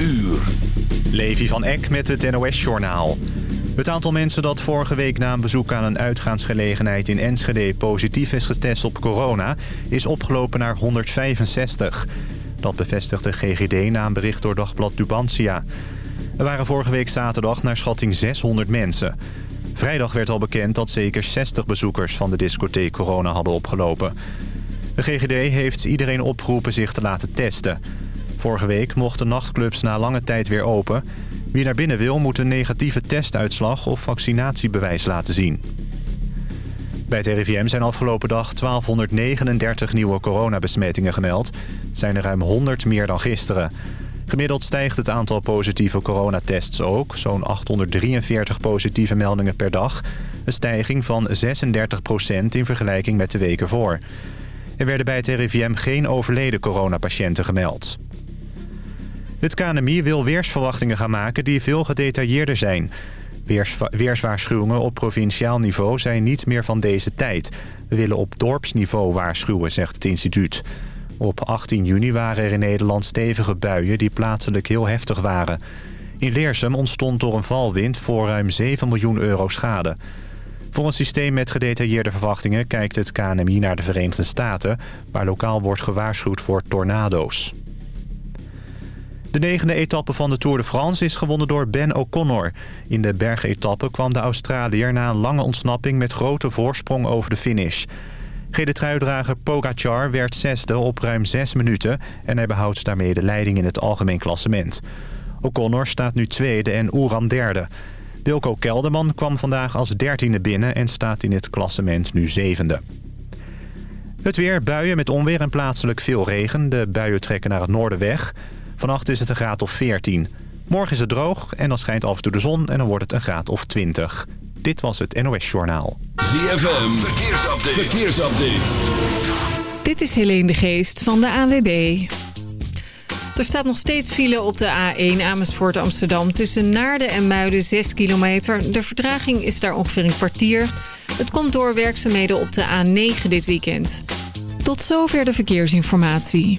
uur. Levi van Eck met het NOS-journaal. Het aantal mensen dat vorige week na een bezoek aan een uitgaansgelegenheid in Enschede positief is getest op corona, is opgelopen naar 165. Dat bevestigt de GGD na een bericht door dagblad Dubantia. Er waren vorige week zaterdag naar schatting 600 mensen. Vrijdag werd al bekend dat zeker 60 bezoekers van de discotheek corona hadden opgelopen. De GGD heeft iedereen opgeroepen zich te laten testen. Vorige week mochten nachtclubs na lange tijd weer open. Wie naar binnen wil moet een negatieve testuitslag of vaccinatiebewijs laten zien. Bij het RIVM zijn afgelopen dag 1239 nieuwe coronabesmettingen gemeld. Het zijn er ruim 100 meer dan gisteren. Gemiddeld stijgt het aantal positieve coronatests ook. Zo'n 843 positieve meldingen per dag. Een stijging van 36% in vergelijking met de weken voor. Er werden bij het RIVM geen overleden coronapatiënten gemeld. Het KNMI wil weersverwachtingen gaan maken die veel gedetailleerder zijn. weerswaarschuwingen op provinciaal niveau zijn niet meer van deze tijd. We willen op dorpsniveau waarschuwen, zegt het instituut. Op 18 juni waren er in Nederland stevige buien die plaatselijk heel heftig waren. In Leersum ontstond door een valwind voor ruim 7 miljoen euro schade. Voor een systeem met gedetailleerde verwachtingen kijkt het KNMI naar de Verenigde Staten... waar lokaal wordt gewaarschuwd voor tornado's. De negende etappe van de Tour de France is gewonnen door Ben O'Connor. In de bergetappe kwam de Australiër na een lange ontsnapping met grote voorsprong over de finish. Gele truidrager Pogacar werd zesde op ruim zes minuten... en hij behoudt daarmee de leiding in het algemeen klassement. O'Connor staat nu tweede en Oeran derde. Wilco Kelderman kwam vandaag als dertiende binnen en staat in het klassement nu zevende. Het weer, buien met onweer en plaatselijk veel regen. De buien trekken naar het noorden weg. Vannacht is het een graad of 14. Morgen is het droog en dan schijnt af en toe de zon en dan wordt het een graad of 20. Dit was het NOS Journaal. ZFM, verkeersupdate. verkeersupdate. Dit is Helene de Geest van de AWB. Er staat nog steeds file op de A1 Amersfoort Amsterdam... tussen Naarden en Muiden 6 kilometer. De vertraging is daar ongeveer een kwartier. Het komt door werkzaamheden op de A9 dit weekend. Tot zover de verkeersinformatie.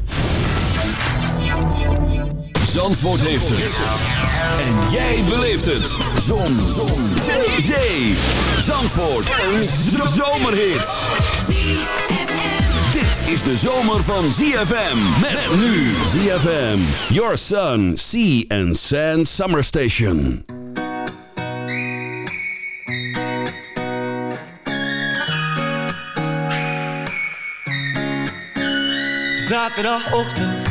Zandvoort heeft het. En jij beleeft het. Zon. Zon. Zee. Zee. Zandvoort. Een zomerhit. Dit is de zomer van ZFM. Met nu ZFM. Your Sun, Sea and Sand Summer Station. Zaterdagochtend,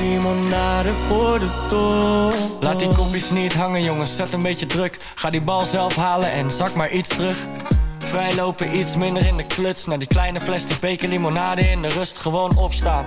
Limonade voor de toren. Laat die kopjes niet hangen jongens, zet een beetje druk. Ga die bal zelf halen en zak maar iets terug. Vrijlopen iets minder in de kluts. Naar die kleine plastic beker limonade in de rust gewoon opstaan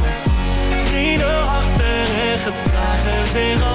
zéro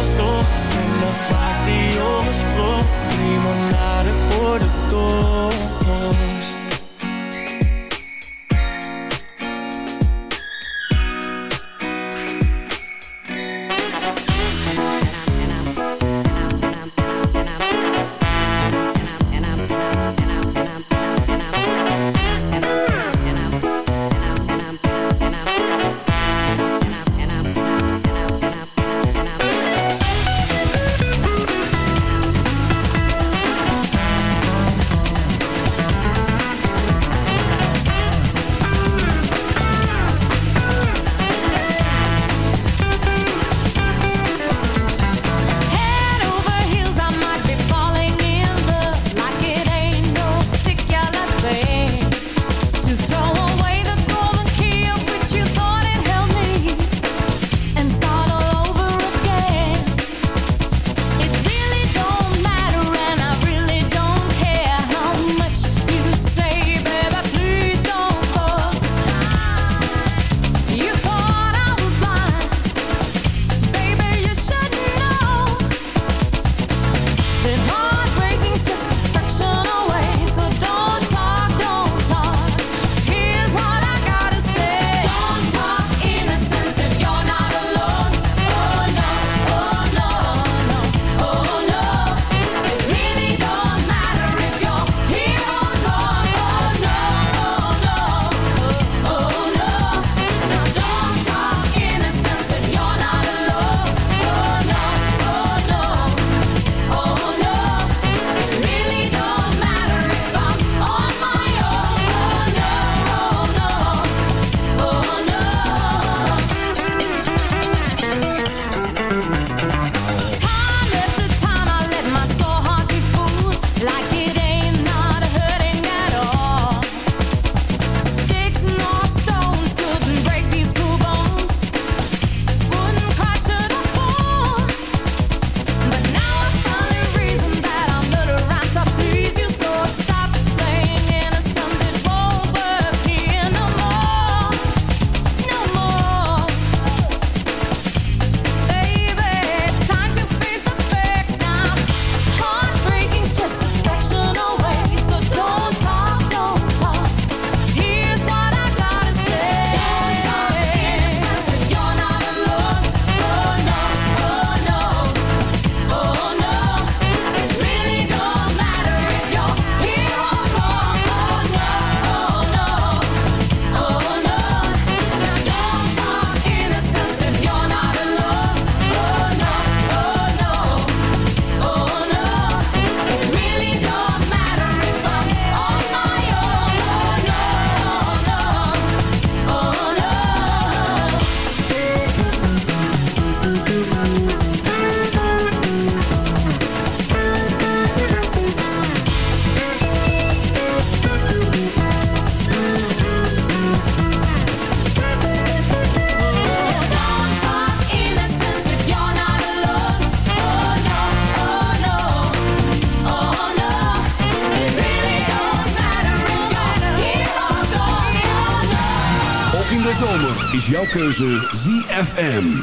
zondagskeuze ZFM.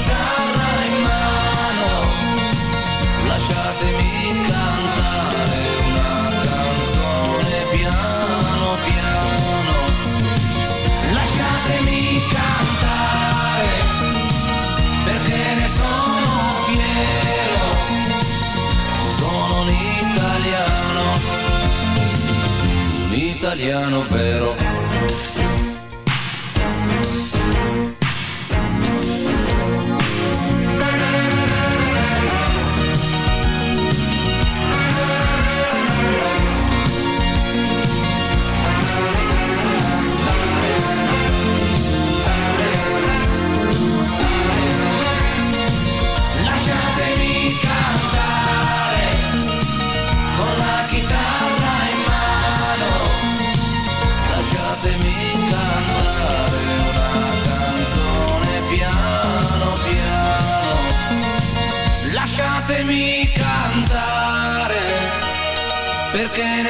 italiano vero.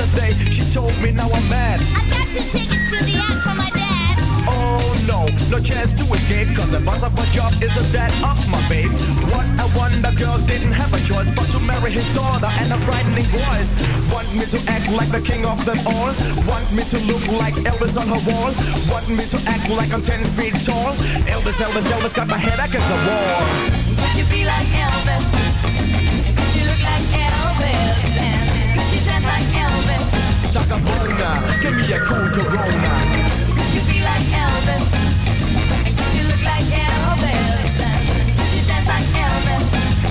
Yesterday she told me now I'm mad. I got two tickets to the act from my dad. Oh no, no chance to escape. Cause the boss of my job isn't dad of my babe. What a wonder girl didn't have a choice but to marry his daughter and a frightening voice. Want me to act like the king of them all? Want me to look like Elvis on her wall? Want me to act like I'm 10 feet tall? Elvis, Elvis, Elvis got my head against the wall. Could you be like Elvis? Shaka Bona, give me a cool Corona.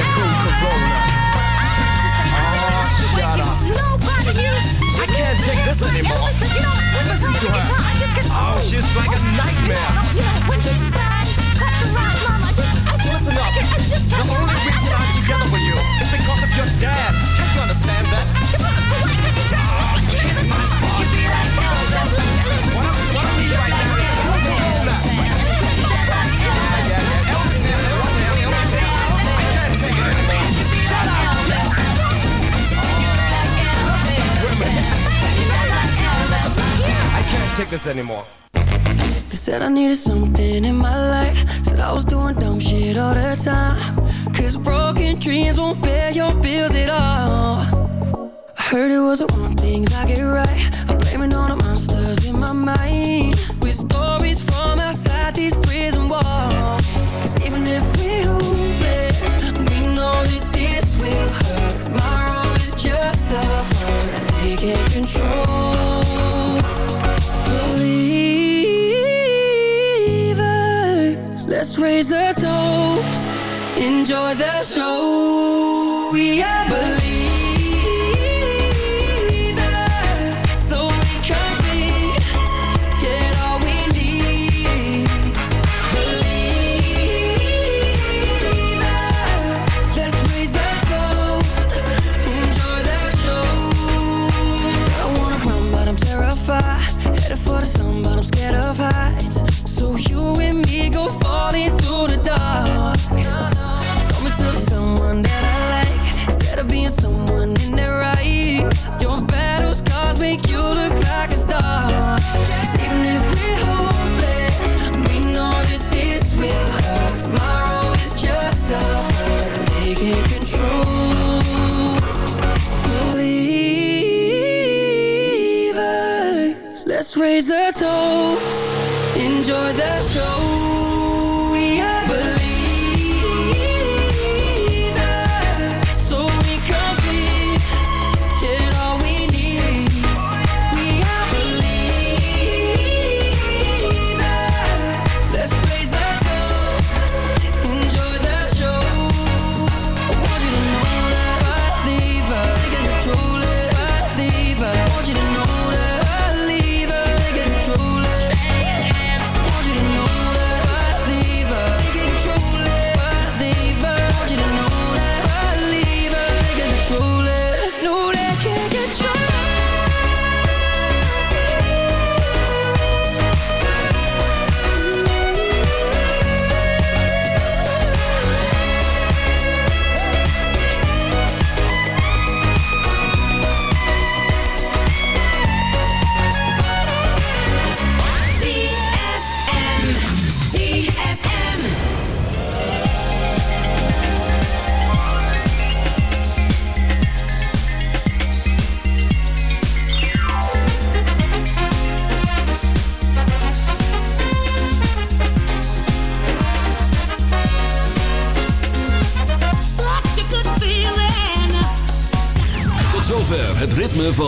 a cool Corona. Anymore. They said I needed something in my life. Said I was doing dumb shit all the time. Cause broken dreams won't pay your bills at all. I heard it was the wrong things I get right. I'm blaming all the monsters in my mind. With stories from outside these prison walls. Cause even if we're hopeless, we know that this will hurt. Tomorrow is just a word they can't control. Enjoy the show. We are special.